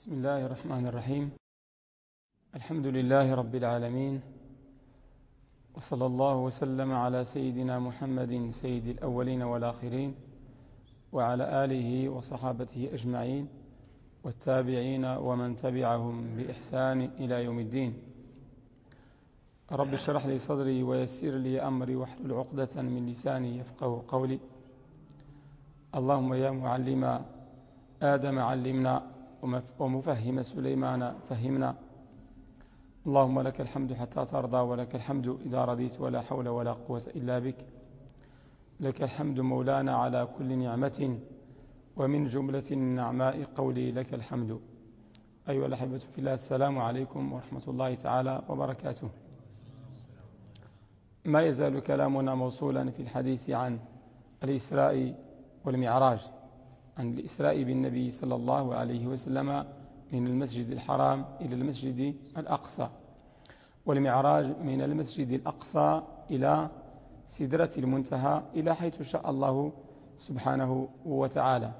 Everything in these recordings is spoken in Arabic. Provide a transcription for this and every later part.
بسم الله الرحمن الرحيم الحمد لله رب العالمين وصلى الله وسلم على سيدنا محمد سيد الأولين والآخرين وعلى آله وصحابته أجمعين والتابعين ومن تبعهم بإحسان إلى يوم الدين رب اشرح لي صدري ويسر لي أمري واحلل عقدة من لساني يفقه قولي اللهم يا معلم آدم علمنا ومفهم سليمان فهمنا. اللهم لك الحمد حتى ترضى ولك الحمد إذا رضيت ولا حول ولا قوة إلا بك. لك الحمد مولانا على كل نعمة ومن جملة النعماء قولي لك الحمد. أيها الأحبة في الله السلام عليكم ورحمة الله تعالى وبركاته. ما يزال كلامنا موصولا في الحديث عن الإسراء والمعراج. عن الإسراء بالنبي صلى الله عليه وسلم من المسجد الحرام إلى المسجد الأقصى والمعراج من المسجد الأقصى إلى سدرة المنتهى إلى حيث شاء الله سبحانه وتعالى.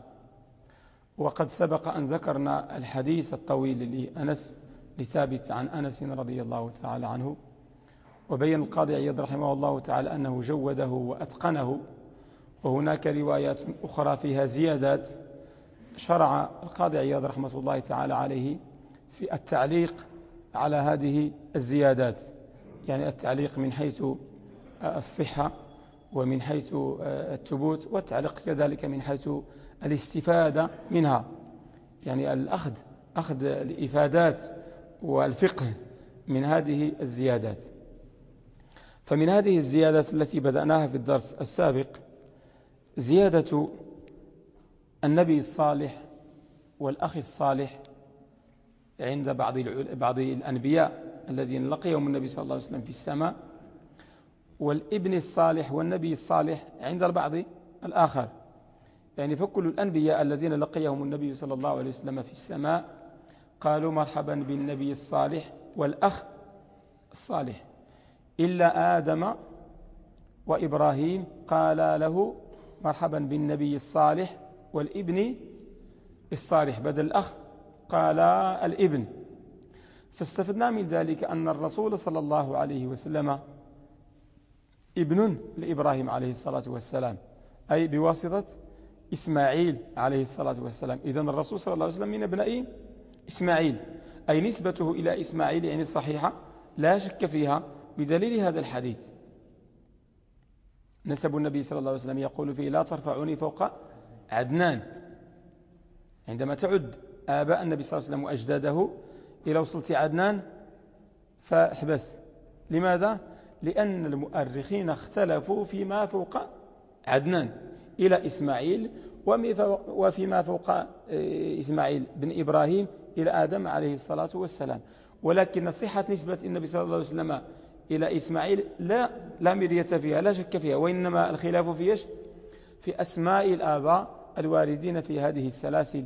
وقد سبق أن ذكرنا الحديث الطويل لأنس لثابت عن أنس رضي الله تعالى عنه وبين القاضي عياد رحمه الله تعالى أنه جوده وأتقنه وهناك روايات أخرى فيها زيادات. شرع القاضي عياض رحمة الله تعالى عليه في التعليق على هذه الزيادات. يعني التعليق من حيث الصحة ومن حيث الثبوت والتعليق كذلك من حيث الاستفادة منها. يعني الأخذ أخذ الإفادات والفقه من هذه الزيادات. فمن هذه الزيادات التي بدأناها في الدرس السابق زيادة النبي الصالح والأخ الصالح عند بعض بعض الأنبياء الذين لقيهم النبي صلى الله عليه وسلم في السماء والابن الصالح والنبي الصالح عند البعض الآخر. يعني فكل الأنبياء الذين لقيهم النبي صلى الله عليه وسلم في السماء قالوا مرحبا بالنبي الصالح والأخ الصالح. إلا آدم وإبراهيم قال له مرحبا بالنبي الصالح والابن الصالح بدل الأخ قال الابن. فاستفدنا من ذلك أن الرسول صلى الله عليه وسلم ابن لإبراهيم عليه الصلاة والسلام أي بواسطة إسماعيل عليه الصلاة والسلام. إذن الرسول صلى الله عليه وسلم من أبناء إسماعيل أي نسبته إلى إسماعيل يعني صحيحة لا شك فيها بدليل هذا الحديث. نسب النبي صلى الله عليه وسلم يقول فيه لا ترفعوني فوق عدنان. عندما تعد آباء النبي صلى الله عليه وسلم وأجداده إلى وصلت عدنان فاحبس. لماذا؟ لأن المؤرخين اختلفوا فيما فوق عدنان إلى إسماعيل وفيما فوق آه، إسماعيل بن إبراهيم إلى آدم عليه الصلاة والسلام. ولكن صحة نسبة النبي صلى الله عليه وسلم إلى إسماعيل لا لا مرية فيها لا شك فيها وإنما الخلاف في إيش؟ في أسماء الآباء الواردين في هذه السلاسل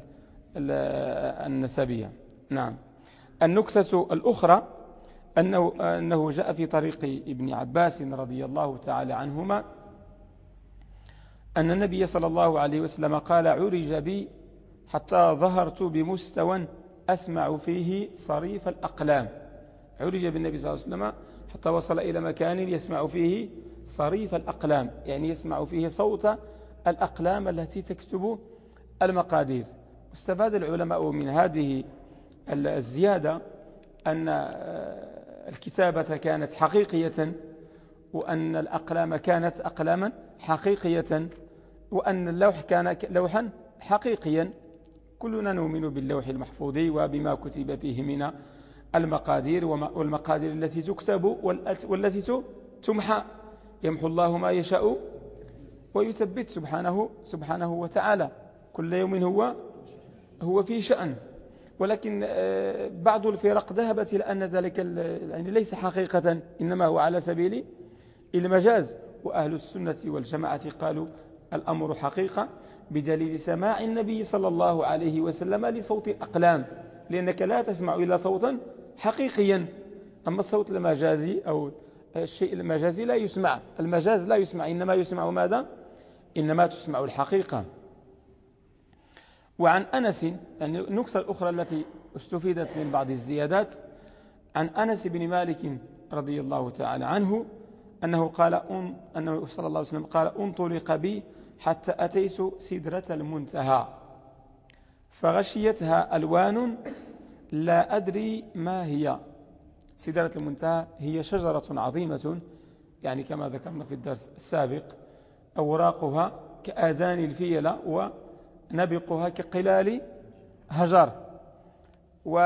النسبية. نعم. النكتة الأخرى أنه, أنه جاء في طريق ابن عباس رضي الله تعالى عنهما أن النبي صلى الله عليه وسلم قال عرج بي حتى ظهرت بمستوى أسمع فيه صريف الأقلام. عرج بالنبي صلى الله عليه وسلم حتى وصل إلى مكان يسمع فيه صريف الأقلام يعني يسمع فيه صوت الأقلام التي تكتب المقادير. واستفاد العلماء من هذه الزيادة أن الكتابة كانت حقيقية وأن الأقلام كانت أقلاما حقيقية وأن اللوح كان لوحا حقيقيا. كلنا نؤمن باللوح المحفوظ وبما كتب فيه من المقادير والمقادير التي تكتب والتي تمحى. يمحو الله ما يشاء ويثبت سبحانه سبحانه وتعالى. كل يوم هو هو في شأن. ولكن آه، بعض الفرق ذهبت إلى أن ذلك يعني ليس حقيقة إنما هو على سبيل المجاز. وأهل السنة والجماعة قالوا الأمر حقيقة بدليل سماع النبي صلى الله عليه وسلم لصوت الأقلام. لأنك لا تسمع إلا صوتا حقيقيا. أما الصوت المجازي أو الشيء المجازي لا يسمع. المجاز لا يسمع. إنما يسمع ماذا؟ إنما تسمع الحقيقة. وعن أنس يعني النكسة الأخرى التي استفيدت من بعض الزيادات عن أنس بن مالك رضي الله تعالى عنه أنه قال أنه صلى الله عليه وسلم قال انطلق بي حتى أتيت سدرة المنتهى. فغشيتها ألوان لا أدري ما هي. سدرة المنتهى هي شجرة عظيمة يعني كما ذكرنا في الدرس السابق أوراقها كآذان الفيلة ونبقها كقلال هجر. و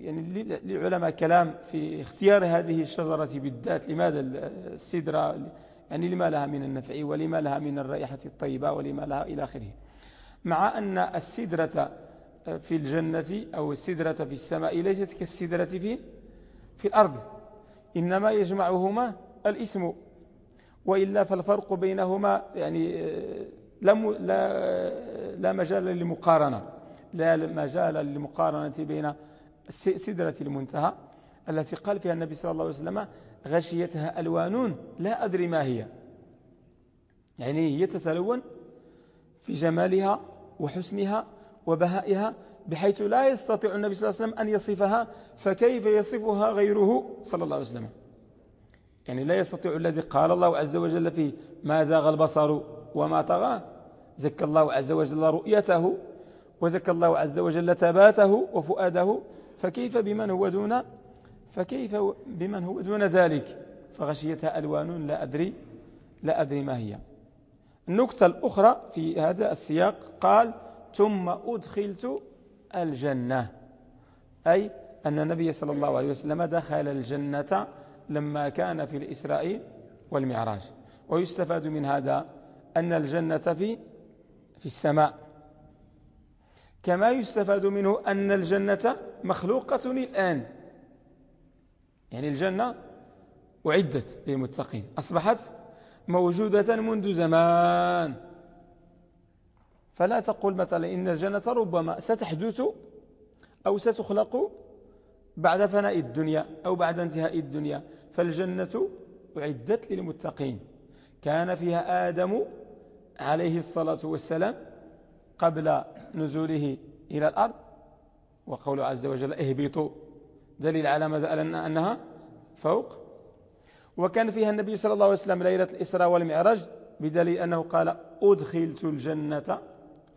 يعني للعلماء كلام في اختيار هذه الشجرة بالذات لماذا السدرة؟ يعني لما لها من النفع ولما لها من الرائحة الطيبة ولما لها إلى آخره. مع أن السدرة في الجنة أو السدرة في السماء ليست كالسدرة في في الأرض. إنما يجمعهما الإسم وإلا فالفرق بينهما يعني لا, لا مجال للمقارنة. لا مجال للمقارنة بين سدرة المنتهى التي قال فيها النبي صلى الله عليه وسلم غشيتها ألوان لا أدري ما هي. يعني هي تتلون في جمالها وحسنها وبهائها بحيث لا يستطيع النبي صلى الله عليه وسلم أن يصفها فكيف يصفها غيره صلى الله عليه وسلم؟ يعني لا يستطيع الذي قال الله عز وجل فيه ما زاغ البصر وما طغى؟ زكى الله عز وجل رؤيته وزكى الله عز وجل تباته وفؤاده فكيف بمن هو دون؟ فكيف بمن هو دون ذلك؟ فغشيتها ألوان لا أدري لا أدري ما هي. النكتة الأخرى في هذا السياق قال ثم أدخلت الجنة. أي أن النبي صلى الله عليه وسلم دخل الجنة لما كان في الإسراء والمعراج. ويستفاد من هذا أن الجنة في في السماء. كما يستفاد منه أن الجنة مخلوقة الآن يعني الجنة أعدت للمتقين. أصبحت موجودة منذ زمان. فلا تقول مثلا إن الجنة ربما ستحدث أو ستخلق بعد فناء الدنيا أو بعد انتهاء الدنيا فالجنة أعدت للمتقين. كان فيها آدم عليه الصلاة والسلام قبل نزوله إلى الأرض وقوله عز وجل اهبطوا. دليل على ماذا؟ أنها فوق. وكان فيها النبي صلى الله عليه وسلم ليلة الإسراء والمعراج بدليل أنه قال أدخلت الجنة.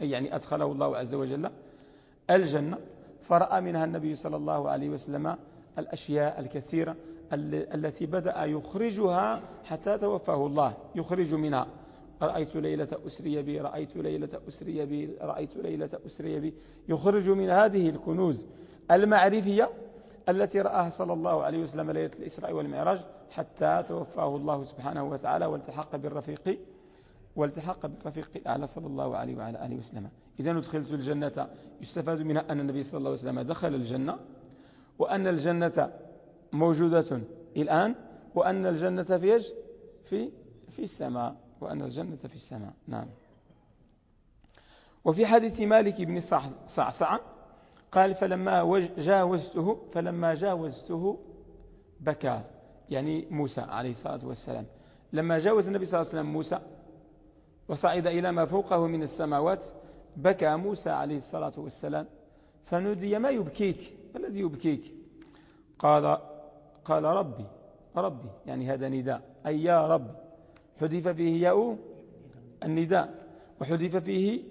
أي يعني أدخله الله عز وجل الجنة. فرأى منها النبي صلى الله عليه وسلم الأشياء الكثيرة التي بدأ يخرجها حتى توفاه الله يخرج منها. رأيت ليلة أسري بي رأيت ليلة أسري بي رأيت ليلة أسري بي. يخرج من هذه الكنوز المعرفية التي رآها صلى الله عليه وسلم ليلة الإسراء والمعراج حتى توفاه الله سبحانه وتعالى والتحق بالرفيق. والتحق بالرفيق الأعلى صلى الله عليه وعلى آله وسلم. إذا ندخلت الجنة يستفاد منها أن النبي صلى الله عليه وسلم دخل الجنة وأن الجنة موجودة الآن وأن الجنة في في في السماء وأن الجنة في السماء. نعم. وفي حديث مالك بن صعصع قال فلما جاوزته فلما جاوزته بكى. يعني موسى عليه الصلاة والسلام. لما جاوز النبي صلى الله عليه وسلم موسى وصعد إلى ما فوقه من السماوات بكى موسى عليه الصلاة والسلام فنودي ما يبكيك؟ ما الذي يبكيك؟ قال قال ربي ربي يعني هذا نداء أي يا رب حذف فيه ياء النداء وحذف فيه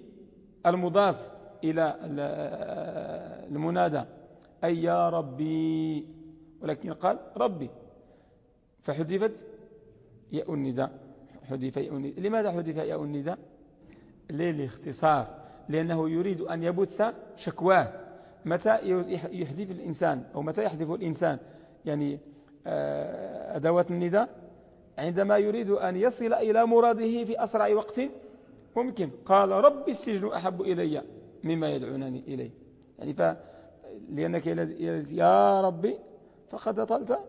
المضاف إلى المنادى أي يا ربي ولكن قال ربي فحذفت ياء النداء. حذف ياء النداء لماذا حذف ياء النداء للاختصار لأنه يريد أن يبث شكواه. متى يحذف الإنسان؟ أو متى يحذف الإنسان؟ يعني آه، أدوات النداء عندما يريد أن يصل إلى مراده في أسرع وقت ممكن. قال رب السجن أحب إلي مما يدعونني إليه. يعني ف لأنك يا ربي فقد أطلت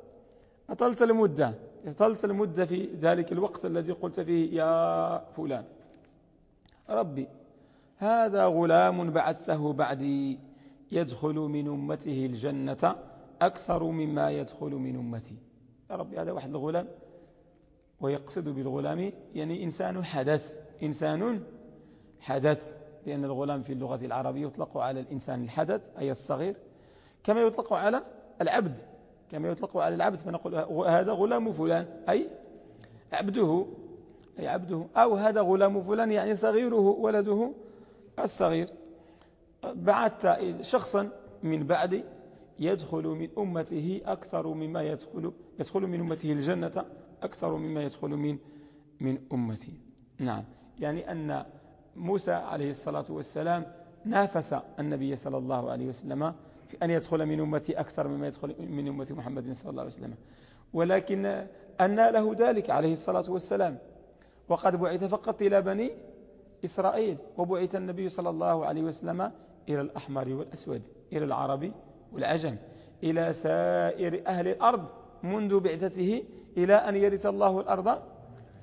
أطلت المدة أطلت المدة في ذلك الوقت الذي قلت فيه يا فلان. ربي هذا غلام بعثه بعدي يدخل من أمته الجنة أكثر مما يدخل من أمتي. يا ربي هذا واحد الغلام. ويقصد بالغلام يعني إنسان حدث إنسان حدث لأن الغلام في اللغة العربية يطلق على الإنسان الحدث أي الصغير. كما يطلق على العبد. كما يطلق على العبد فنقول هذا غلام فلان. أي عبده أي عبده. أو هذا غلام فلان يعني صغيره ولده الصغير. بعثت شخصا من بعد يدخل من أمته أكثر مما يدخل يدخل من أمته الجنة أكثر مما يدخل من من أمته. نعم. يعني أن موسى عليه الصلاة والسلام نافس النبي صلى الله عليه وسلم في أن يدخل من أمتي أكثر مما يدخل من أمة محمد صلى الله عليه وسلم. ولكن أن له ذلك عليه الصلاة والسلام. وقد بعث فقط إلى بني إسرائيل وبعث النبي صلى الله عليه وسلم إلى الأحمر والأسود إلى العربي والعجم إلى سائر أهل الأرض منذ بعثته إلى أن يرث الله الأرض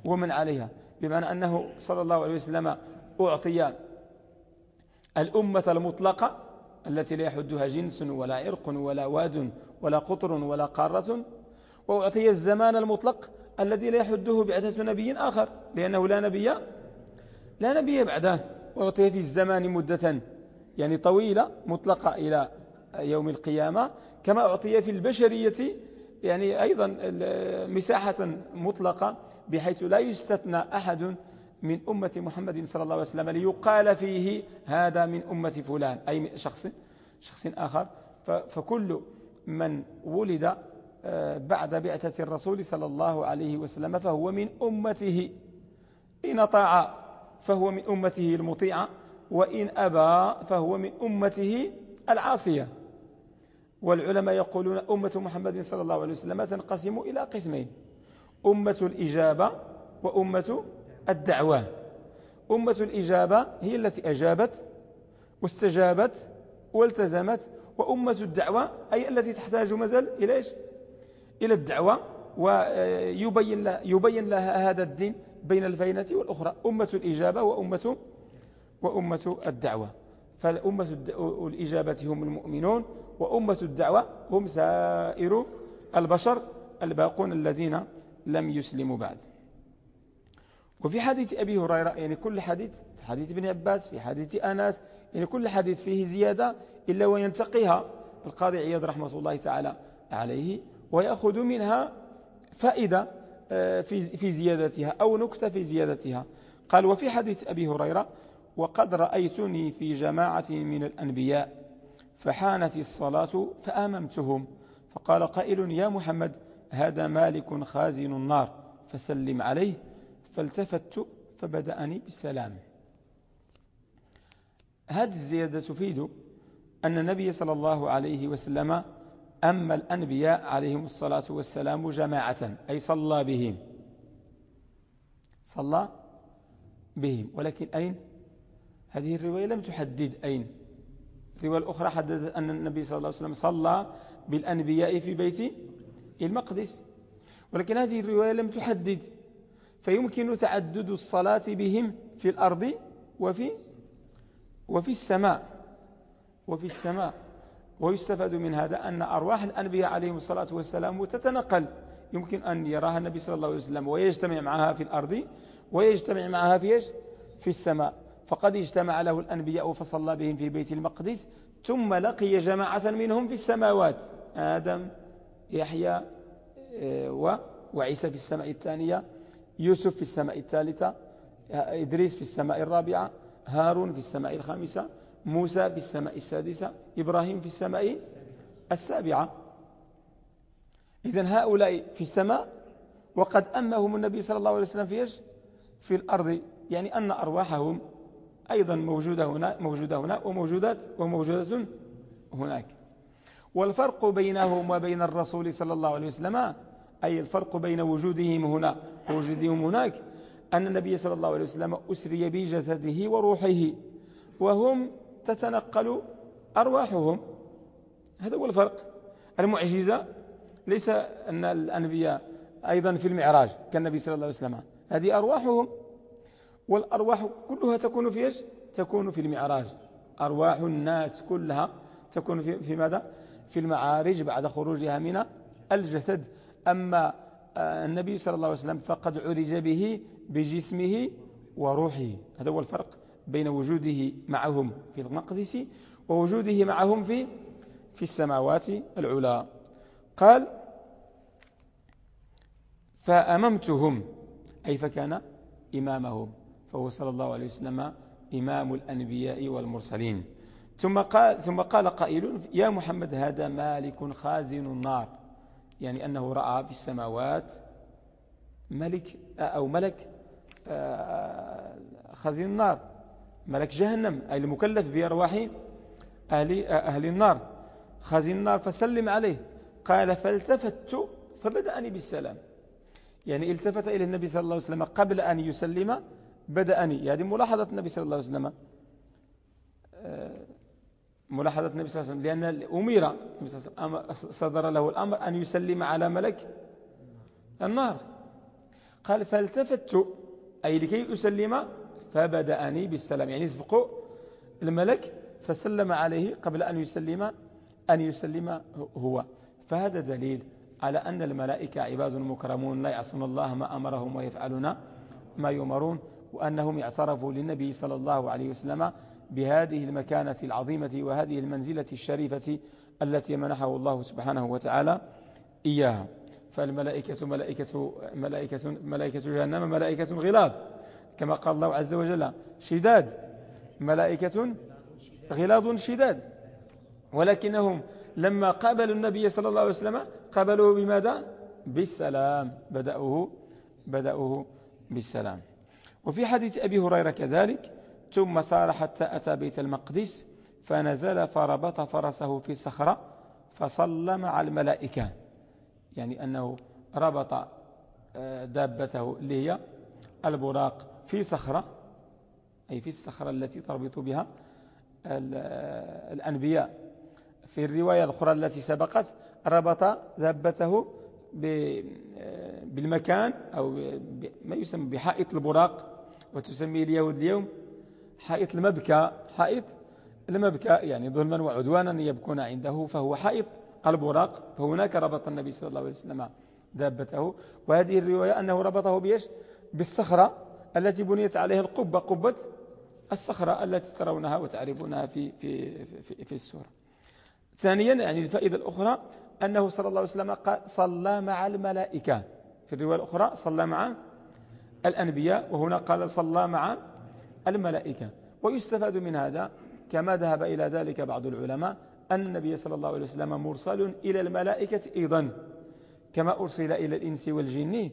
ومن عليها. بمعنى أنه صلى الله عليه وسلم أعطي الأمة المطلقة التي لا يحدها جنس ولا عرق ولا واد ولا قطر ولا قارة وأعطي الزمان المطلق الذي لا يحده بعثة نبي آخر لأنه لا نبي لا نبي بعده وأعطي في الزمان مدة يعني طويلة مطلقة إلى يوم القيامة كما أعطي في البشرية يعني أيضا مساحة مطلقة بحيث لا يستثنى أحد من أمة محمد صلى الله عليه وسلم ليقال فيه هذا من أمة فلان. أي شخص شخص آخر. فكل من ولد آه، بعد بعثة الرسول صلى الله عليه وسلم فهو من أمته. إن طاع فهو من أمته المطيعة وإن أبى فهو من أمته العاصية. والعلماء يقولون أمة محمد صلى الله عليه وسلم تنقسم إلى قسمين أمة الإجابة وأمة الدعوة. أمة الإجابة هي التي أجابت واستجابت والتزمت وأمة الدعوة أي التي تحتاج مازال إلى إيش؟ إلى الدعوة. ويبين لها, يبين لها هذا الدين بين الفينة والأخرى. أمة الإجابة وأمة, وأمة الدعوة. فالأمة الإجابة هم المؤمنون وأمة الدعوة هم سائر البشر الباقون الذين لم يسلموا بعد. وفي حديث أبي هريرة يعني كل حديث في حديث ابن عباس في حديث أناس يعني كل حديث فيه زيادة إلا وينتقيها القاضي عياض رحمة الله تعالى عليه ويأخذ منها فائدة آه، في زيادتها أو نكتة في زيادتها. قال وفي حديث أبي هريرة وقد رأيتني في جماعة من الأنبياء فحانت الصلاة فآممتهم فقال قائل يا محمد هذا مالك خازن النار فسلم عليه. فالتفت فبدأني بالسلام. هذه الزيادة تفيد أن النبي صلى الله عليه وسلم أما الأنبياء عليهم الصلاة والسلام جماعة أي صلى بهم. صلى بهم. ولكن أين؟ هذه الرواية لم تحدد أين. الرواية الأخرى حددت أن النبي صلى الله عليه وسلم صلى بالأنبياء في بيت المقدس. ولكن هذه الرواية لم تحدد فيمكن تعدد الصلاة بهم في الأرض وفي وفي السماء. وفي السماء. ويستفاد من هذا أن أرواح الأنبياء عليهم الصلاة والسلام تتنقل. يمكن أن يراها النبي صلى الله عليه وسلم ويجتمع معها في الأرض ويجتمع معها في في السماء. فقد اجتمع له الأنبياء فصلى بهم في بيت المقدس ثم لقي جماعة منهم في السماوات آدم يحيى آه، وعيسى في السماء الثانية. يوسف في السماء الثالثة إدريس في السماء الرابعة هارون في السماء الخامسة موسى في السماء السادسة إبراهيم في السماء السابعة إذن هؤلاء في السماء وقد أمهم النبي صلى الله عليه وسلم في إيش؟ في الأرض يعني أن أرواحهم أيضا موجودة هنا موجودة هنا وموجودات وموجودة هناك والفرق بينهم وبين الرسول صلى الله عليه وسلم أي الفرق بين وجودهم هنا ووجودهم هناك أن النبي صلى الله عليه وسلم أسري بجسده وروحه وهم تتنقل أرواحهم. هذا هو الفرق. المعجزة ليس أن الأنبياء أيضا في المعراج كالنبي صلى الله عليه وسلم. هذه أرواحهم. والأرواح كلها تكون في إيش؟ تكون في المعراج. أرواح الناس كلها تكون في, ماذا؟ في المعارج بعد خروجها من الجسد. أما النبي صلى الله عليه وسلم فقد عرج به بجسمه وروحه. هذا هو الفرق بين وجوده معهم في المقدس ووجوده معهم في في السماوات العلى قال فأممتهم أي فكان إمامهم. فهو صلى الله عليه وسلم إمام الأنبياء والمرسلين. ثم قال, ثم قال قائل يا محمد هذا مالك خازن النار. يعني أنه رأى في السماوات ملك أو ملك آه، خازن النار ملك جهنم أي المكلف بأرواح أهل, أهل النار. خازن النار فسلم عليه. قال فالتفت فبدأني بالسلام. يعني التفت إلى النبي صلى الله عليه وسلم قبل أن يسلم بدأني. هذه ملاحظة النبي صلى الله عليه وسلم آه، ملاحظة النبي صلى الله عليه وسلم لأن أمير صدر له الأمر أن يسلم على ملك النار. قال فالتفت أي لكي أسلم فبدأني بالسلام. يعني يسبق الملك فسلم عليه قبل أن يسلم أن يسلم هو. فهذا دليل على أن الملائكة عباد مكرمون لا يعصون الله ما أمرهم ويفعلون ما يمرون وأنهم اعترفوا للنبي صلى الله عليه وسلم بهذه المكانة العظيمة وهذه المنزلة الشريفة التي منحه الله سبحانه وتعالى إياها. فالملائكة ملائكة, ملائكة, ملائكة جهنم ملائكة غلاظ. كما قال الله عز وجل شداد. ملائكة غلاظ شداد. ولكنهم لما قابلوا النبي صلى الله عليه وسلم قابلوه بماذا؟ بالسلام. بدأوه بدأوه بالسلام. وفي حديث أبي هريرة كذلك ثم سار حتى أتى بيت المقدس فنزل فربط فرسه في صخرة فصلى مع الملائكة. يعني أنه ربط آه، دابته اللي هي البراق في صخرة أي في الصخرة التي تربط بها آه، الأنبياء. في الرواية الأخرى التي سبقت ربط دابته آه، بالمكان أو ما يسمى بحائط البراق وتسميه اليهود اليوم حائط المبكى حائط المبكى يعني ظلما وعدوانا يبكون عنده فهو حائط البراق فهناك ربط النبي صلى الله عليه وسلم دابته. وهذه الرواية أنه ربطه بيش بالصخرة التي بنيت عليها القبة قبة الصخرة التي ترونها وتعرفونها في, في, في, في السورة ثانيا يعني الفائدة الأخرى أنه صلى الله عليه وسلم صلى مع الملائكة. في الرواية الأخرى صلى مع الأنبياء وهنا قال صلى مع الملائكة. ويستفاد من هذا كما ذهب إلى ذلك بعض العلماء أن النبي صلى الله عليه وسلم مرسل إلى الملائكة أيضا كما أرسل إلى الإنس والجن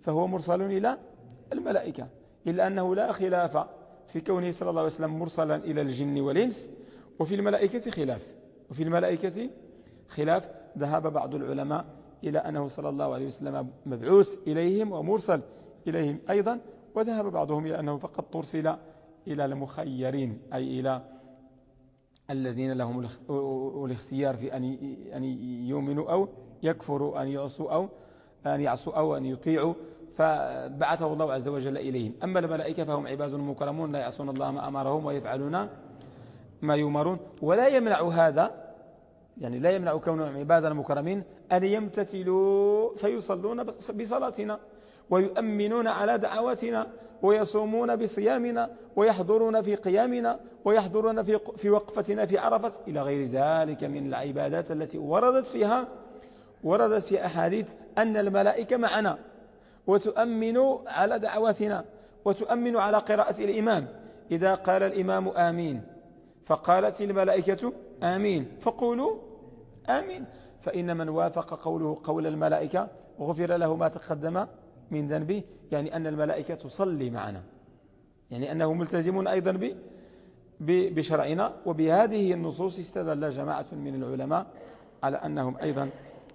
فهو مرسل إلى الملائكة إلا أنه لا خلاف في كونه صلى الله عليه وسلم مرسلا إلى الجن والإنس وفي الملائكة خلاف. وفي الملائكة خلاف ذهب بعض العلماء إلى أنه صلى الله عليه وسلم مبعوث إليهم ومرسل إليهم أيضا وذهب بعضهم إلى أنه فقط ترسل إلى المخيرين أي إلى الذين لهم الاختيار في أن يؤمنوا أو يكفروا أن يعصوا أو أن يعصوا أو أن يطيعوا. فبعثه الله عز وجل إليهم. أما الملائكة فهم عباد مكرمون لا يعصون الله ما أمرهم ويفعلون ما يمرون ولا يمنع هذا يعني لا يمنع كونهم عبادا مكرمين أن يمتثلوا فيصلون بصلاتنا. ويؤمنون على دعواتنا ويصومون بصيامنا ويحضرون في قيامنا ويحضرون في في وقفتنا في عرفة إلى غير ذلك من العبادات التي وردت فيها وردت في أحاديث أن الملائكة معنا. وتؤمن على دعواتنا وتؤمن على قراءة الإمام. إذا قال الإمام آمين فقالت الملائكة آمين. فقولوا آمين. فإن من وافق قوله قول الملائكة غفر له ما تقدم من ذنبه يعني أن الملائكة تصلي معنا. يعني أنه ملتزمون أيضا بشرعنا وبهذه النصوص استدل جماعة من العلماء على أنهم أيضا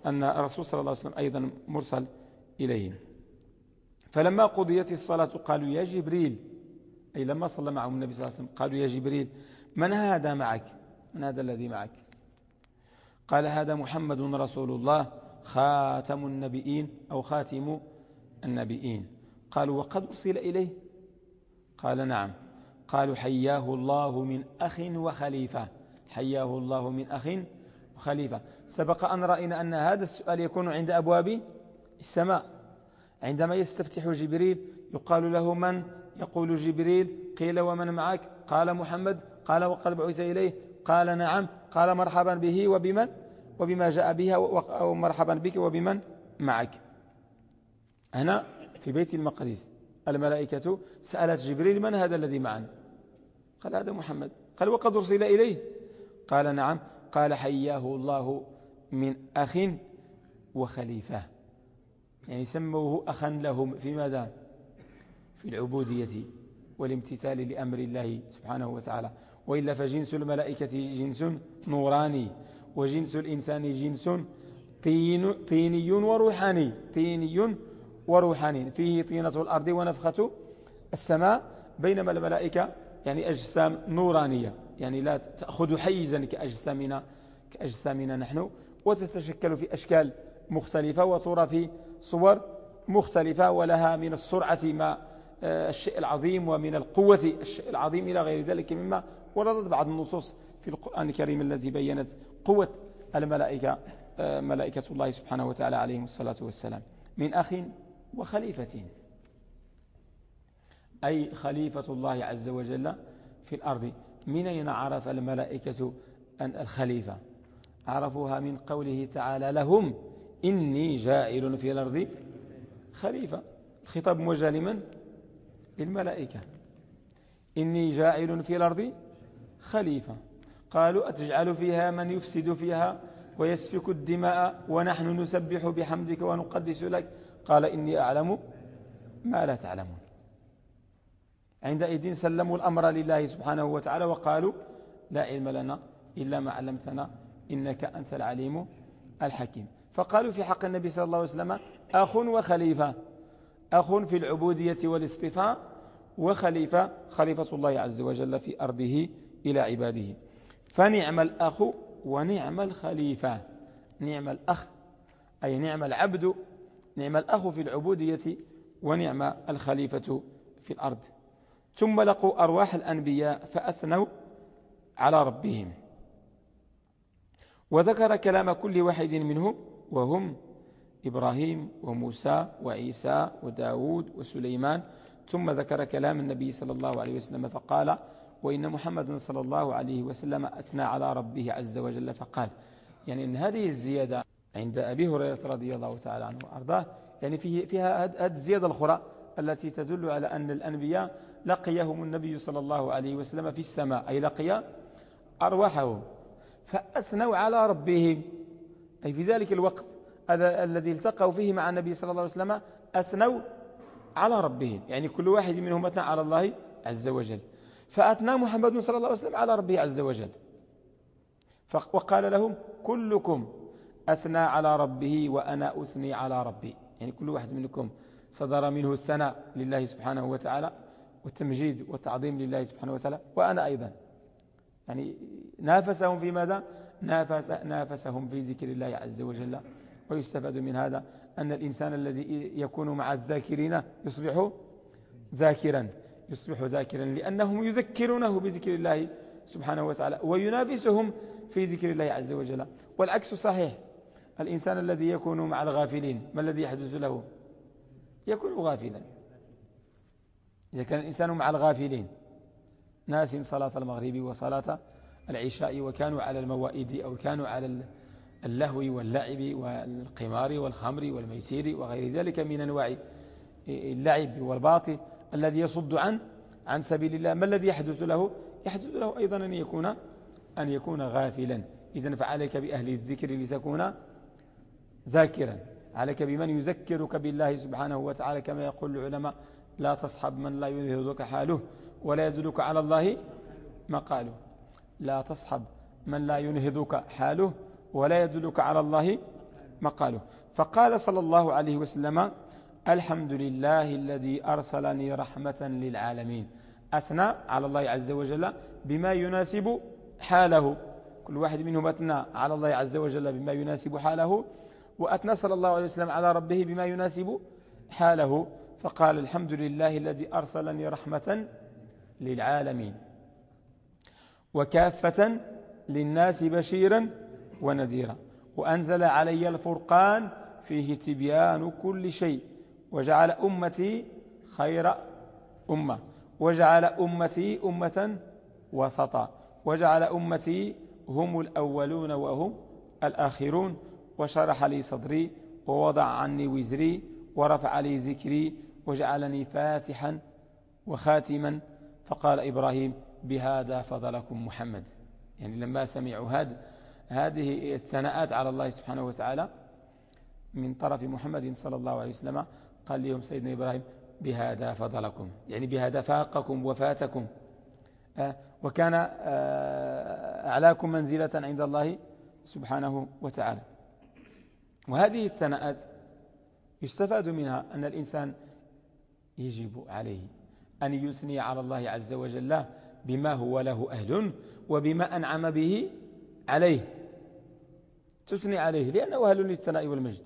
أن الرسول صلى الله عليه وسلم أيضا مرسل إليهم. فلما قضيت الصلاة قالوا يا جبريل أي لما صلى معهم النبي صلى الله عليه وسلم قالوا يا جبريل من هذا معك؟ من هذا الذي معك؟ قال هذا محمد رسول الله خاتم النبيين أو خاتم النبيين. قالوا وقد أرسل إليه؟ قال نعم. قالوا حياه الله من أخ وخليفة. حياه الله من أخ وخليفة. سبق أن رأينا أن هذا السؤال يكون عند أبواب السماء. عندما يستفتح جبريل يقال له من؟ يقول جبريل قيل ومن معك؟ قال محمد. قال وقد بعث إليه. قال نعم. قال مرحبا به وبمن؟ وبما جاء بها ومرحبا بك وبمن معك. هنا في بيت المقدس. الملائكة سألت جبريل من هذا الذي معنا قال هذا محمد. قال وقد أرسل إليه. قال نعم. قال حياه الله من أخ وخليفة. يعني سموه أخا لهم في ماذا؟ في العبودية والامتثال لأمر الله سبحانه وتعالى. وإلا فجنس الملائكة جنس نوراني وجنس الإنسان جنس طين طيني وروحاني. طيني وروحاني فيه طينة الأرض ونفخة السماء بينما الملائكة يعني أجسام نورانية. يعني لا تأخذ حيزا كأجسامنا, كأجسامنا نحن. وتتشكل في أشكال مختلفة وترى في صور مختلفة ولها من السرعة ما آه، الشيء العظيم ومن القوة الشيء العظيم إلى غير ذلك مما وردت بعض النصوص في القرآن الكريم التي بينت قوة الملائكة آه، ملائكة الله سبحانه وتعالى عليهم الصلاة والسلام. من أخ وخليفة. أي خليفة الله عز وجل في الأرض. من أين عرف الملائكة أن الخليفة؟ عرفوها من قوله تعالى لهم إني جائل في الأرض. خليفة. الخطاب موجه لمن؟ للملائكة. إني جائل في الأرض. خليفة. قالوا أتجعل فيها من يفسد فيها ويسفك الدماء ونحن نسبح بحمدك ونقدس لك؟ قال إني أعلم ما لا تعلمون. عندئذ سلموا الأمر لله سبحانه وتعالى وقالوا لا علم لنا إلا ما علمتنا إنك أنت العليم الحكيم. فقالوا في حق النبي صلى الله عليه وسلم أخ وخليفة أخ في العبودية والاصطفاء وخليفة خليفة الله عز وجل في أرضه إلى عباده. فنعم الأخ ونعم الخليفة. نعم الأخ أي نعم العبد نعم الأخ في العبودية ونعم الخليفة في الأرض. ثم لقوا أرواح الأنبياء فأثنوا على ربهم. وذكر كلام كل واحد منهم وهم إبراهيم وموسى وعيسى وداود وسليمان. ثم ذكر كلام النبي صلى الله عليه وسلم فقال وإن محمد صلى الله عليه وسلم أثنى على ربه عز وجل فقال. يعني أن هذه الزيادة عند أبي هريرة رضي الله تعالى عنه وأرضاه. يعني فيه فيها هذه الزيادة الأخرى التي تدل على أن الأنبياء لقيهم النبي صلى الله عليه وسلم في السماء أي لقي أرواحهم. فأثنوا على ربهم. أي في ذلك الوقت الذي التقوا فيه مع النبي صلى الله عليه وسلم أثنوا على ربهم. يعني كل واحد منهم أثنى على الله عز وجل. فأثنى محمد صلى الله عليه وسلم على ربه عز وجل. وقال لهم كلكم أثنى على ربه وأنا أثني على ربي. يعني كل واحد منكم صدر منه الثناء لله سبحانه وتعالى والتمجيد والتعظيم لله سبحانه وتعالى وأنا أيضا. يعني نافسهم في ماذا؟ نافس نافسهم في ذكر الله عز وجل. ويستفاد من هذا أن الإنسان الذي يكون مع الذاكرين يصبح ذاكرا يصبح ذاكرا لأنهم يذكرونه بذكر الله سبحانه وتعالى وينافسهم في ذكر الله عز وجل. والعكس صحيح. الإنسان الذي يكون مع الغافلين ما الذي يحدث له؟ يكون غافلا. إذا كان الإنسان مع الغافلين ناس صلاة المغرب وصلاة العشاء وكانوا على الموائد أو كانوا على اللهو واللعب والقمار والخمر والميسير وغير ذلك من أنواع اللعب والباطل الذي يصد عن عن سبيل الله. ما الذي يحدث له؟ يحدث له أيضا أن يكون أن يكون غافلا. إذا فعليك بأهل الذكر لتكون ذاكرا. عليك بمن يذكرك بالله سبحانه وتعالى كما يقول العلماء لا تصحب من لا يذهدك حاله ولا يدلك على الله مقاله. لا تصحب من لا ينهضك حاله ولا يدلك على الله مقاله. فقال صلى الله عليه وسلم الحمد لله الذي أرسلني رحمة للعالمين. أثنى على الله عز وجل بما يناسب حاله. كل واحد منهم أثنى على الله عز وجل بما يناسب حاله. وأثنى صلى الله عليه وسلم على ربه بما يناسب حاله فقال الحمد لله الذي أرسلني رحمة للعالمين وكافة للناس بشيرا ونذيرا وأنزل علي الفرقان فيه تبيان كل شيء وجعل أمتي خير أمة وجعل أمتي أمة وسطا وجعل أمتي هم الأولون وهم الآخرون وشرح لي صدري ووضع عني وزري ورفع لي ذكري وجعلني فاتحا وخاتما. فقال إبراهيم بهذا فضلكم محمد. يعني لما سمعوا هذا هذه الثناءات على الله سبحانه وتعالى من طرف محمد صلى الله عليه وسلم قال لهم سيدنا إبراهيم بهذا فضلكم. يعني بهذا فاقكم وفاتكم. آه، وكان آه، أعلاكم منزلة عند الله سبحانه وتعالى. وهذه الثناءات يستفاد منها أن الإنسان يجب عليه أن يثني على الله عز وجل بما هو له أهل وبما أنعم به عليه. تثني عليه لأنه أهل للثناء والمجد.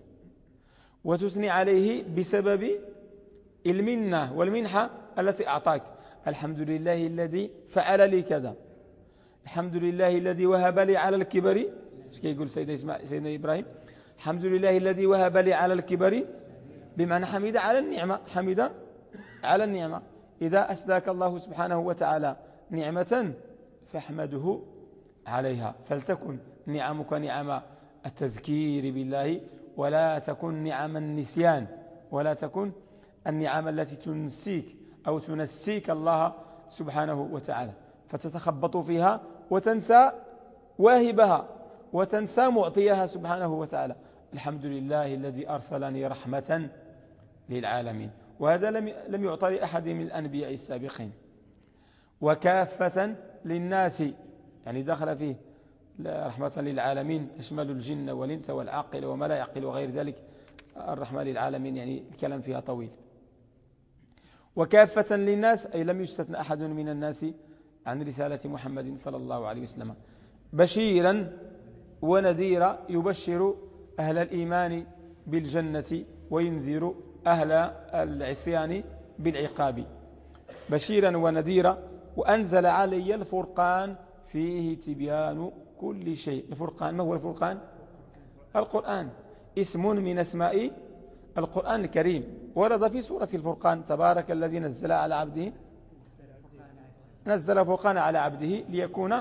وتثني عليه بسبب المنة والمنحة التي أعطاك. الحمد لله الذي فعل لي كذا. الحمد لله الذي وهب لي على الكبر. إيش يقول سيدنا, سيدنا إبراهيم؟ الحمد لله الذي وهب لي على الكبر بمعنى حمد على النعمة. حمد على النعمة. إذا أسداك الله سبحانه وتعالى نعمة فاحمده عليها. فلتكن نعمك نعم التذكير بالله ولا تكن نعم النسيان ولا تكن النعم التي تنسيك أو تنسيك الله سبحانه وتعالى. فتتخبط فيها وتنسى واهبها. وتنسى معطيها سبحانه وتعالى. الحمد لله الذي أرسلني رحمة للعالمين. وهذا لم يعطى لأحد من الأنبياء السابقين. وكافة للناس يعني دخل فيه رحمة للعالمين تشمل الجن والإنس والعاقل وما لا يعقل وغير ذلك. الرحمة للعالمين يعني الكلام فيها طويل. وكافة للناس أي لم يستثنى أحد من الناس عن رسالة محمد صلى الله عليه وسلم. بشيرا ونذيرا يبشر أهل الإيمان بالجنة وينذر أهل العصيان بالعقاب. بشيرا ونذيرا وأنزل علي الفرقان فيه تبيان كل شيء. الفرقان ما هو الفرقان؟ القرآن. اسم من أسماء القرآن الكريم. ورد في سورة الفرقان تبارك الذي نزل على عبده نزل فرقان على عبده ليكون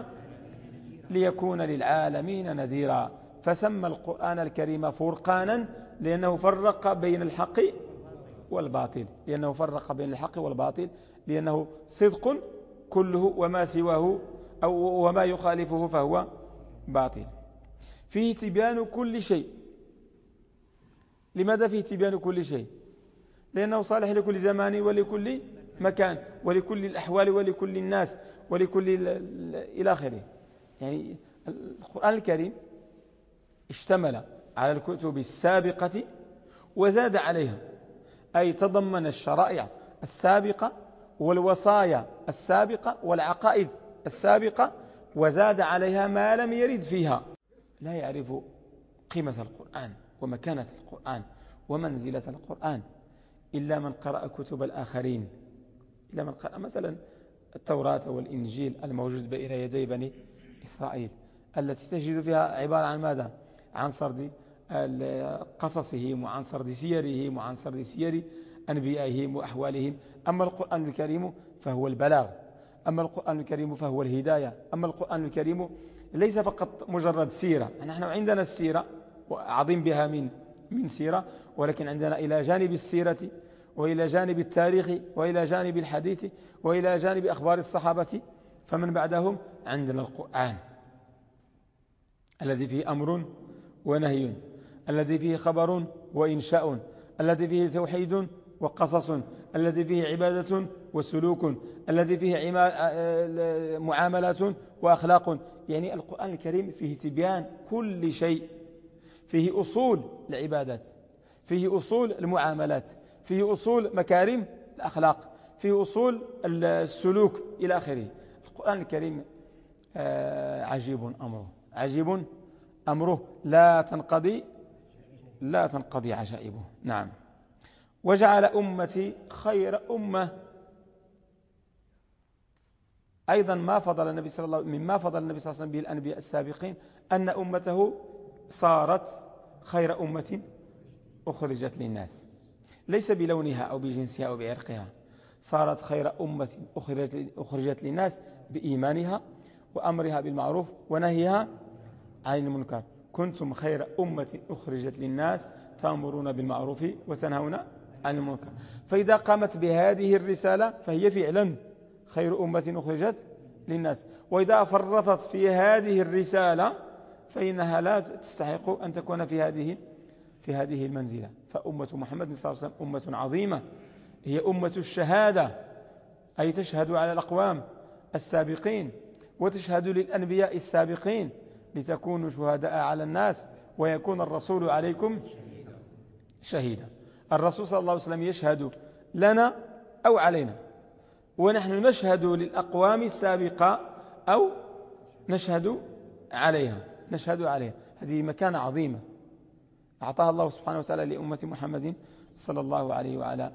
ليكون للعالمين نذيرا. فسمى القرآن الكريم فرقانا لأنه فرق بين الحق والباطل. لأنه فرق بين الحق والباطل. لأنه صدق كله وما سواه أو وما يخالفه فهو باطل. فيه تبيان كل شيء. لماذا فيه تبيان كل شيء؟ لأنه صالح لكل زمان ولكل مكان ولكل الأحوال ولكل الناس ولكل إلى آخره. يعني القرآن الكريم اشتمل على الكتب السابقة وزاد عليها أي تضمن الشرائع السابقة والوصايا السابقة والعقائد السابقة وزاد عليها ما لم يرد فيها. لا يعرف قيمة القرآن ومكانة القرآن ومنزلة القرآن إلا من قرأ كتب الآخرين. إلا من قرأ مثلا التوراة والإنجيل الموجود بين يدي بني إسرائيل التي تجد فيها عبارة عن ماذا؟ عن سرد قصصهم وعن سرد سيرهم وعن سرد سير أنبيائهم وأحوالهم. أما القرآن الكريم فهو البلاغ. أما القرآن الكريم فهو الهداية. أما القرآن الكريم ليس فقط مجرد سيرة. نحن عندنا السيرة عظيم بها من من سيرة ولكن عندنا إلى جانب السيرة وإلى جانب التاريخ وإلى جانب الحديث وإلى جانب أخبار الصحابة فمن بعدهم عندنا القرآن الذي فيه أمر ونهي الذي فيه خبر وإنشاء الذي فيه توحيد وقصص الذي فيه عبادة وسلوك الذي فيه معاملات وأخلاق. يعني القرآن الكريم فيه تبيان كل شيء فيه أصول العبادات فيه أصول المعاملات فيه أصول مكارم الأخلاق فيه أصول السلوك إلى آخره. القرآن الكريم آه، عجيب أمره. عجيب أمره. لا تنقضي لا تنقضي عجائبه. نعم. وجعل أمتي خير أمة. أيضا ما فضل النبي صلى الله مما فضل النبي صلى الله عليه وسلم به الأنبياء السابقين أن أمته صارت خير أمة أخرجت للناس. ليس بلونها أو بجنسها أو بعرقها. صارت خير أمة أخرجت للناس بإيمانها وأمرها بالمعروف ونهيها عن المنكر. كنتم خير أمة أخرجت للناس تأمرون بالمعروف وتنهون عن المنكر. فإذا قامت بهذه الرسالة فهي فعلا خير أمة أخرجت للناس. وإذا فرطت في هذه الرسالة فإنها لا تستحق أن تكون في هذه في هذه المنزلة. فأمة محمد صلى الله عليه وسلم أمة عظيمة هي أمة الشهادة أي تشهد على الأقوام السابقين وتشهد للأنبياء السابقين لتكونوا شهداء على الناس ويكون الرسول عليكم شهيدا. الرسول صلى الله عليه وسلم يشهد لنا أو علينا. ونحن نشهد للأقوام السابقة أو نشهد عليها. نشهد عليها. هذه مكانة عظيمة. أعطاها الله سبحانه وتعالى لأمة محمد صلى الله عليه وعلى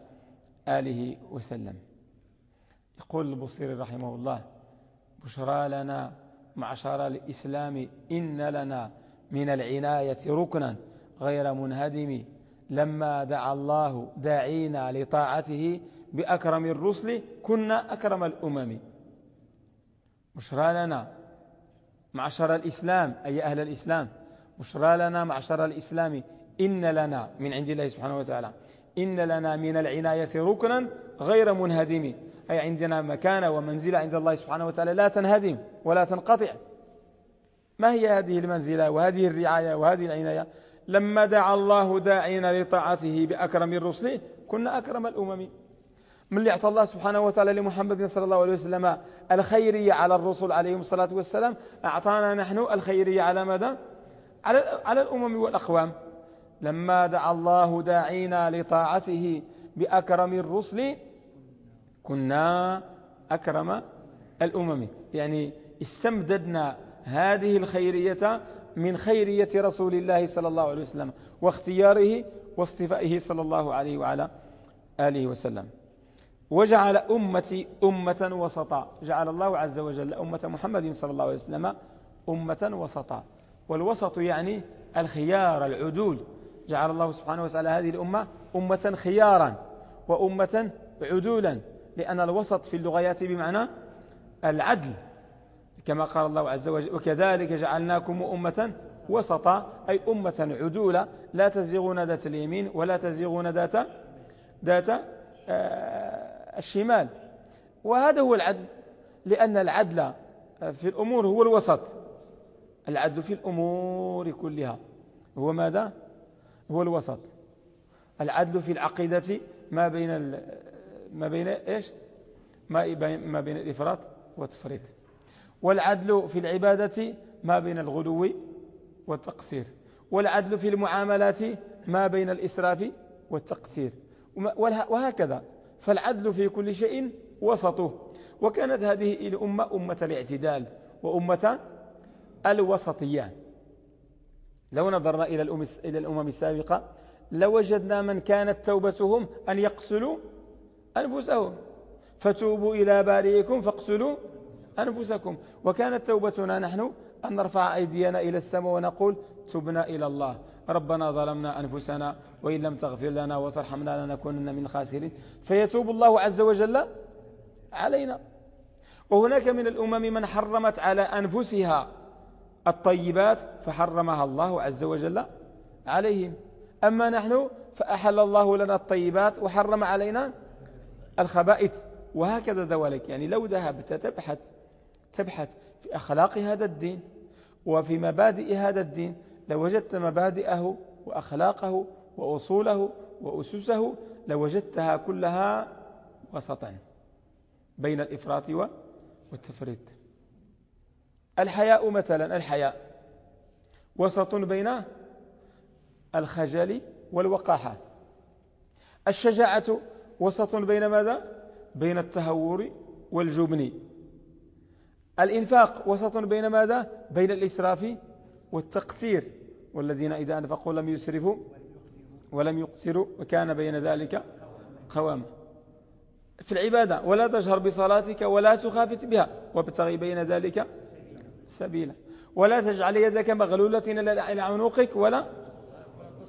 آله وسلم. يقول البصير رحمه الله بشرى لنا معشر الإسلام إن لنا من العناية ركنا غير منهدم لما دعا الله داعينا لطاعته بأكرم الرسل كنا أكرم الأمم. بشرى لنا معشر الإسلام أي أهل الإسلام. بشرى لنا معشر الإسلام إن لنا من عند الله سبحانه وتعالى. إن لنا من العناية ركنا غير منهدم. أي عندنا مكانة ومنزلة عند الله سبحانه وتعالى. لا تنهدم ولا تنقطع. ما هي هذه المنزلة وهذه الرعاية وهذه العناية؟ لما دعا الله داعينا لطاعته بأكرم الرسل كنا أكرم الأمم. من اللي اعطى الله سبحانه وتعالى لمحمد صلى الله عليه وسلم الخيرية على الرسل عليهم الصلاة والسلام. أعطانا نحن الخيرية على ماذا؟ على, على الأمم والأقوام. لما دعا الله داعينا لطاعته بأكرم الرسل كنا أكرم الأمم. يعني استمددنا هذه الخيرية من خيرية رسول الله صلى الله عليه وسلم واختياره واصطفائه صلى الله عليه وعلى آله وسلم. وجعل أمتي أمة وسطا. جعل الله عز وجل أمة محمد صلى الله عليه وسلم أمة وسطا. والوسط يعني الخيار العدول. جعل الله سبحانه وتعالى هذه الأمة أمة خيارا وأمة عدولا لأن الوسط في اللغيات بمعنى العدل. كما قال الله عز وجل وكذلك جعلناكم أمة وسطا أي أمة عدولة. لا تزيغون ذات اليمين ولا تزيغون ذات ذات آه، الشمال. وهذا هو العدل لأن العدل في الأمور هو الوسط. العدل في الأمور كلها. هو ماذا؟ هو الوسط. العدل في العقيدة ما بين ما بين إيش؟ ما بين الإفراط والتفريط. والعدل في العبادة ما بين الغلو والتقصير. والعدل في المعاملات ما بين الإسراف والتقصير. وهكذا. فالعدل في كل شيء وسطه. وكانت هذه الأمة أمة الاعتدال وأمة الوسطية. لو نظرنا إلى الأمم, إلى الأمم السابقة لوجدنا من كانت توبتهم أن يقتلوا أنفسهم. فتوبوا إلى بارئكم فاقتلوا أنفسكم. وكانت توبتنا نحن أن نرفع أيدينا إلى السماء ونقول تبنا إلى الله. ربنا ظلمنا أنفسنا وإن لم تغفر لنا وترحمنا لنكونن من الخاسرين. فيتوب الله عز وجل علينا. وهناك من الأمم من حرمت على أنفسها الطيبات فحرمها الله عز وجل عليهم. أما نحن فأحل الله لنا الطيبات وحرم علينا الخبائث. وهكذا ذلك يعني لو ذهبت تبحث تبحث في أخلاق هذا الدين وفي مبادئ هذا الدين لوجدت مبادئه وأخلاقه وأصوله وأسسه لوجدتها كلها وسطا بين الإفراط والتفريط. الحياء مثلا الحياء. وسط بين الخجل والوقاحة. الشجاعة وسط بين ماذا؟ بين التهور والجبن. الإنفاق وسط بين ماذا؟ بين الإسراف والتقتير والذين إذا أنفقوا لم يسرفوا ولم يقصروا وكان بين ذلك قواما في العبادة ولا تجهر بصلاتك ولا تخافت بها. وابتغي بين ذلك سبيلا. ولا تجعل يدك مغلولة إلى عنقك ولا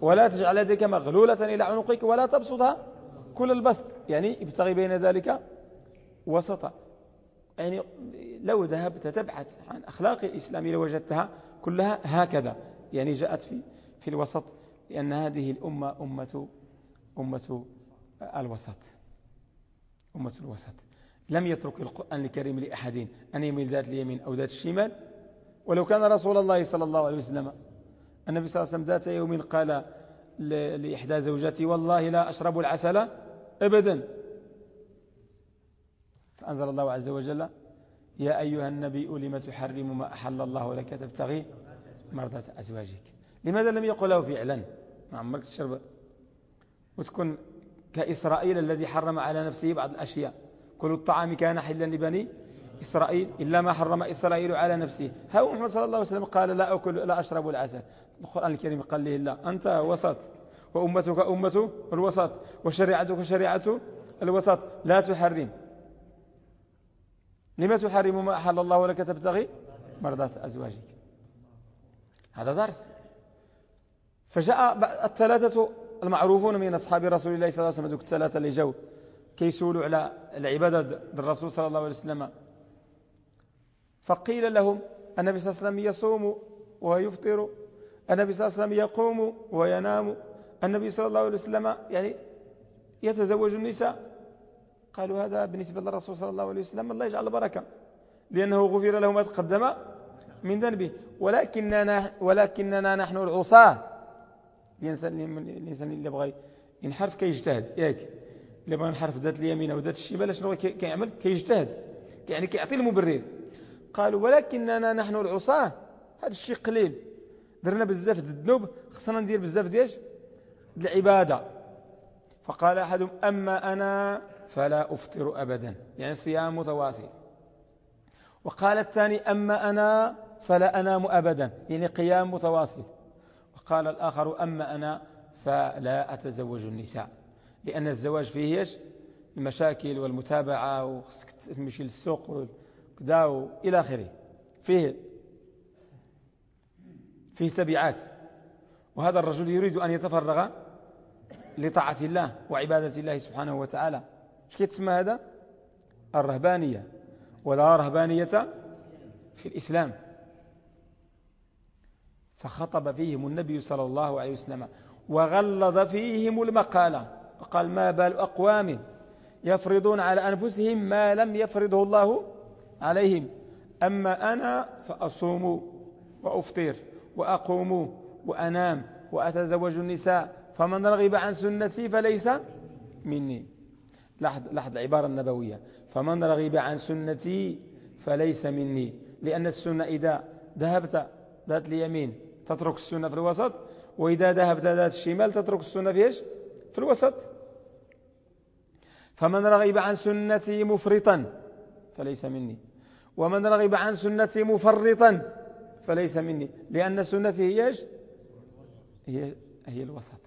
ولا تجعل يدك مغلولة إلى عنقك ولا تبسطها كل البسط. يعني ابتغي بين ذلك وسطا. يعني لو ذهبت تبحث عن أخلاق الإسلام لوجدتها كلها هكذا. يعني جاءت في في الوسط لأن هذه الأمة أمة أمة الوسط أمة الوسط. لم يترك القرآن الكريم لأحد أن يميل ذات اليمين أو ذات الشمال. ولو كان رسول الله صلى الله عليه وسلم النبي صلى الله عليه وسلم ذات يوم قال لإحدى زوجاتي والله لا أشرب العسل أبدا. فأنزل الله عز وجل يا أيها النبي لم تحرم ما أحل الله لك تبتغي مرضة أزواجك. لماذا لم يقله فعلا؟ ما عمرك تشرب؟ وتكون كإسرائيل الذي حرم على نفسه بعض الأشياء. كل الطعام كان حلا لبني إسرائيل إلا ما حرم إسرائيل على نفسه. ها محمد صلى الله عليه وسلم قال لا أكل لا أشرب العسل. القرآن الكريم قال له لا أنت وسط وأمتك أمة الوسط وشريعتك شريعة الوسط لا تحرم. لما تحرم ما أحل الله لك تبتغي مرضات أزواجك. هذا درس. فجاء الثلاثة المعروفون من أصحاب رسول الله صلى الله عليه وسلم الثلاثة اللي جو كيسولوا على العبادة الرسول صلى الله عليه وسلم. فقيل لهم النبي صلى الله عليه وسلم يصوم ويفطر النبي صلى الله عليه وسلم يقوم وينام النبي صلى الله عليه وسلم يعني يتزوج النساء. قالوا هذا بالنسبة للرسول صلى الله عليه وسلم الله يجعل البركة لأنه غفر له ما تقدم من ذنبه. ولكننا, ولكننا نحن العصاة. الإنسان, الإنسان اللي بغى ينحرف كيجتهد. ياك؟ اللي بغى ينحرف ذات اليمين أو ذات الشمال شنو كيعمل؟ كيجتهد. يعني كيعطي المبرر. قالوا ولكننا نحن العصاة. هذا الشيء قليل. درنا بزاف الذنوب خصنا ندير بزاف ديال العبادة. فقال أحدهم أما أنا فلا أفطر أبدا. يعني صيام متواصل. وقال الثاني أما أنا فلا أنام أبدا. يعني قيام متواصل. وقال الآخر أما أنا فلا أتزوج النساء. لأن الزواج فيه المشاكل والمتابعة وخصك تمشي للسوق وكذا إلى آخره. فيه فيه تبعات. وهذا الرجل يريد أن يتفرغ لطاعة الله وعبادة الله سبحانه وتعالى. إيش كيتسمى هذا؟ الرهبانية. ولا رهبانية في الإسلام. فخطب فيهم النبي صلى الله عليه وسلم وغلظ فيهم المقالة وقال ما بال أقوام يفرضون على أنفسهم ما لم يفرضه الله عليهم. أما أنا فأصوم وأفطر وأقوم وأنام وأتزوج النساء فمن رغب عن سنتي فليس مني. لاحظ, لاحظ العبارة النبوية. فمن رغب عن سنتي فليس مني لأن السنة إذا ذهبت ذات اليمين تترك السنة في الوسط وإذا ذهبت ذات الشمال تترك السنة في إيش؟ في الوسط. فمن رغب عن سنتي مفرطا فليس مني. ومن رغب عن سنتي مفرطا فليس مني. لأن سنتي هي إيش؟ هي, هي الوسط.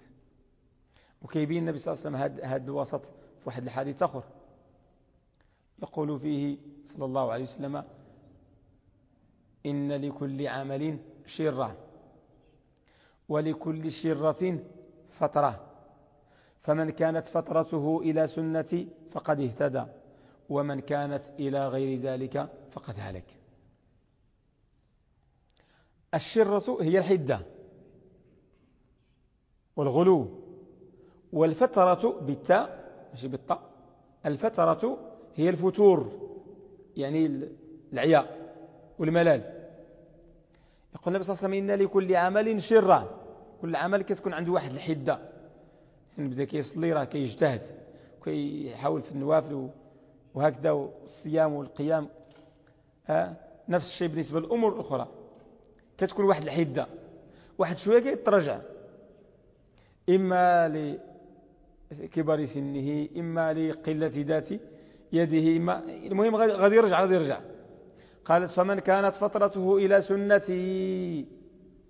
وكيبين النبي صلى الله عليه وسلم هذا الوسط في واحد الحديث آخر. يقول فيه صلى الله عليه وسلم إن لكل عمل شرة ولكل شرة فترة. فمن كانت فترته إلى سنتي فقد اهتدى ومن كانت إلى غير ذلك فقد هلك. الشرة هي الحدة والغلو والفترة بالتاء ماشي بالطاء الفترة هي الفتور يعني العياء والملال. يقول النبي صلى الله عليه وسلم إن لكل عمل شرة. كل عمل كتكون عنده واحد الحدة. بدا كيصلي راه كيجتهد كيحاول في النوافل وهكذا والصيام والقيام. نفس الشيء بالنسبة للأمور الأخرى. كتكون واحد الحدة واحد شوية كيترجع إما لكبر سنه إما لقلة ذات يده إما المهم غادي يرجع غادي يرجع. قالت فمن كانت فترته إلى سنتي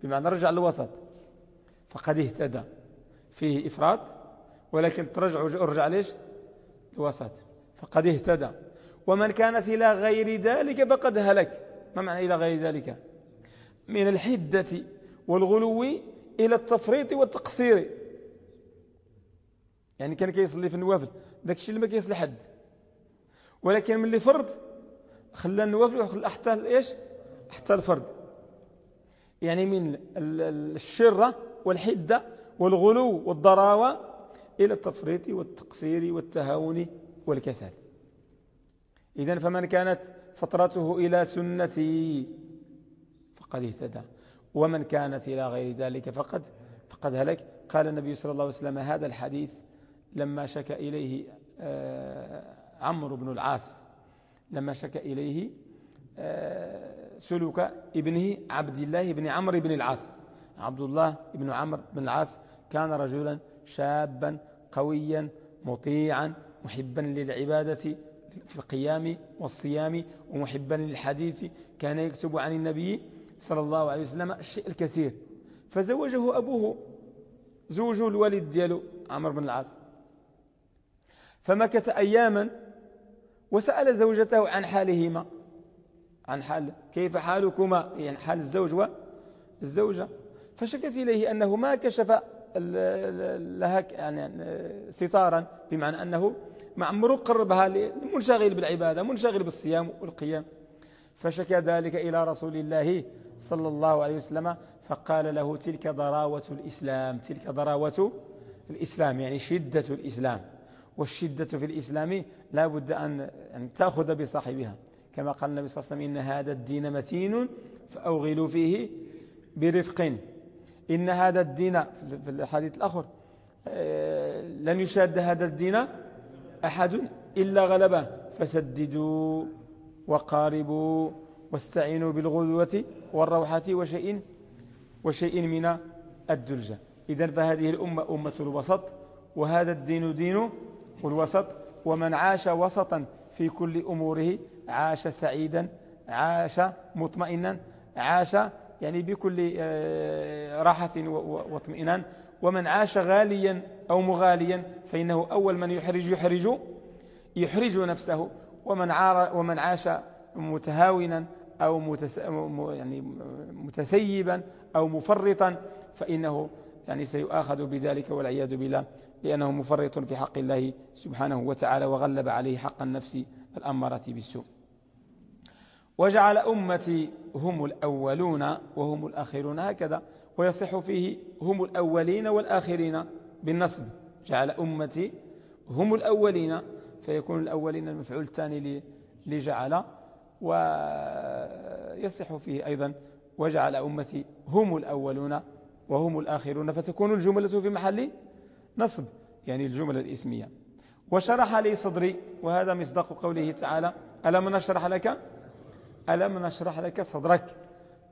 بمعنى رجع للوسط. فقد اهتدى. فيه إفراد ولكن ترجع ورجع ليش؟ الوسط فقد اهتدى. ومن كانت إلى غير ذلك فقد هلك. ما معنى إلى غير ذلك؟ من الحدة والغلو إلى التفريط والتقصير. يعني كان كيصلي في النوافل داك الشيء اللي ما كيصلي حد. ولكن من اللي فرض خلى النوافل وخلى حتى إيش؟ حتى الفرض. يعني من الشرة والحدة والغلو والضراوة إلى التفريط والتقصير والتهاون والكسل إذا فمن كانت فترته إلى سنتي فقد اهتدى. ومن كانت إلى غير ذلك فقد فقد هلك. قال النبي صلى الله عليه وسلم هذا الحديث لما شكى إليه آه، عمرو بن العاص. لما شكى إليه آه، سلوك ابنه عبد الله بن عمرو بن العاص. عبد الله بن عمرو بن العاص كان رجلا شابا قويا مطيعا محبا للعبادة في القيام والصيام ومحبا للحديث كان يكتب عن النبي صلى الله عليه وسلم الشيء الكثير. فزوجه أبوه زوج الوالد ديالو عمرو بن العاص. فمكث أياما وسأل زوجته عن حالهما. عن حال كيف حالكما؟ يعني حال الزوج والزوجة فشكت إليه أنه ما كشف لها يعني ستارا بمعنى أنه معمر قربها منشغل بالعبادة منشغل بالصيام والقيام. فشكى ذلك إلى رسول الله صلى الله عليه وسلم فقال له تلك ضراوة الإسلام تلك ضراوة الإسلام. يعني شدة الإسلام. والشدة في الإسلام لا بد أن تأخذ بصاحبها. كما قال النبي صلى الله عليه وسلم إن هذا الدين متين فأوغلوا فيه برفق. إن هذا الدين في الحديث الآخر آه، لن يشاد هذا الدين أحد إلا غلبه. فسددوا وقاربوا واستعينوا بالغدوة والروحة وشيء وشيء من الدلجة إذن فهذه الأمة أمة الوسط وهذا الدين دين الوسط. ومن عاش وسطا في كل أموره عاش سعيدا عاش مطمئنا عاش يعني بكل آه، راحة واطمئنان. ومن عاش غاليا أو مغاليا فإنه أول من يحرج يحرج يحرج نفسه. ومن, عار ومن عاش متهاونا أو متس يعني متسيبا أو مفرطا فإنه يعني سيؤاخذ بذلك والعياذ بالله لأنه مفرط في حق الله سبحانه وتعالى وغلب عليه حق النفس الأمارة بالسوء. وجعل أمتي هم الأولون وهم الآخرون هكذا ويصح فيه هم الأولين والآخرين بالنصب. جعل أمتي هم الأولين فيكون الأولين المفعول الثاني لجعل ويصح فيه أيضا وجعل أمتي هم الأولون وهم الآخرون فتكون الجملة في محل نصب يعني الجملة الإسمية. وشرح لي صدري وهذا مصداق قوله تعالى ألم نشرح لك؟ ألم نشرح لك صدرك؟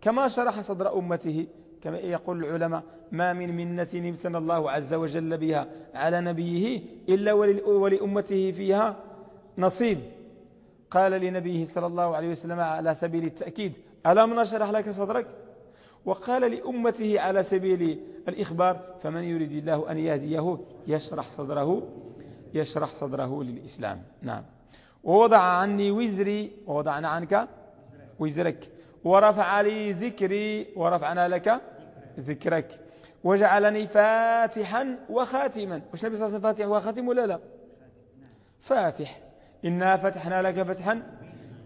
كما شرح صدر أمته كما يقول العلماء ما من منة امتن الله عز وجل بها على نبيه إلا ولأمته فيها نصيب. قال لنبيه صلى الله عليه وسلم على سبيل التأكيد ألم نشرح لك صدرك؟ وقال لأمته على سبيل الإخبار فمن يريد الله أن يهديه يشرح صدره يشرح صدره للإسلام. نعم. ووضع عني وزري ووضعنا عنك وزرك ورفع لي ذكري ورفعنا لك ذكرك. وجعلني فاتحا وخاتما. وش نبي صلى الله عليه وسلم فاتح وخاتم ولا لا؟ فاتح. إنا فتحنا لك فتحا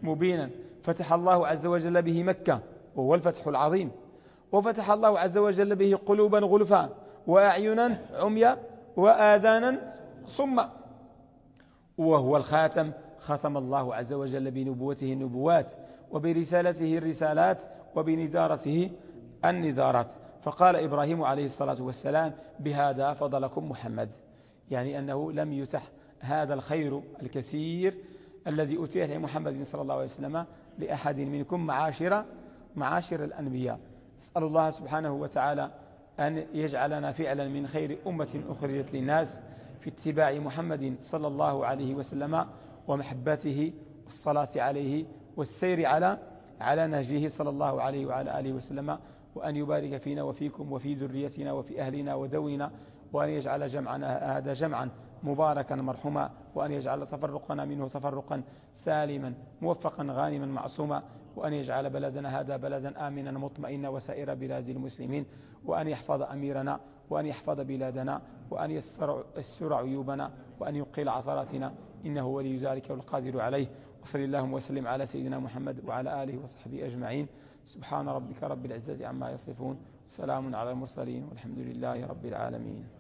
مبينا. فتح الله عز وجل به مكة وهو الفتح العظيم. وفتح الله عز وجل به قلوبا غلفا وأعينا عميا وآذانا صما وهو الخاتم ختم الله عز وجل بنبوته النبوات وبرسالته الرسالات وبنذارته النذارات. فقال إبراهيم عليه الصلاة والسلام بهذا فضلكم محمد. يعني أنه لم يتح هذا الخير الكثير الذي أتيه لمحمد صلى الله عليه وسلم لأحد منكم معاشر معاشر الأنبياء. أسأل الله سبحانه وتعالى أن يجعلنا فعلا من خير أمة أخرجت للناس في اتباع محمد صلى الله عليه وسلم ومحبته والصلاة عليه والسير على على نهجه صلى الله عليه وعلى آله وسلم وأن يبارك فينا وفيكم وفي ذريتنا وفي أهلنا ودونا وأن يجعل جمعنا هذا جمعا مباركا مرحوما وأن يجعل تفرقنا منه تفرقا سالما موفقا غانما معصوما وأن يجعل بلدنا هذا بلدا آمنا مطمئنا وسائر بلاد المسلمين وأن يحفظ أميرنا وأن يحفظ بلادنا وأن يسر عيوبنا وأن يقيل عثراتنا إنه ولي ذلك والقادر عليه. وصل اللهم وسلم على سيدنا محمد وعلى آله وصحبه أجمعين. سبحان ربك رب العزة عما يصفون. وسلام على المرسلين والحمد لله رب العالمين.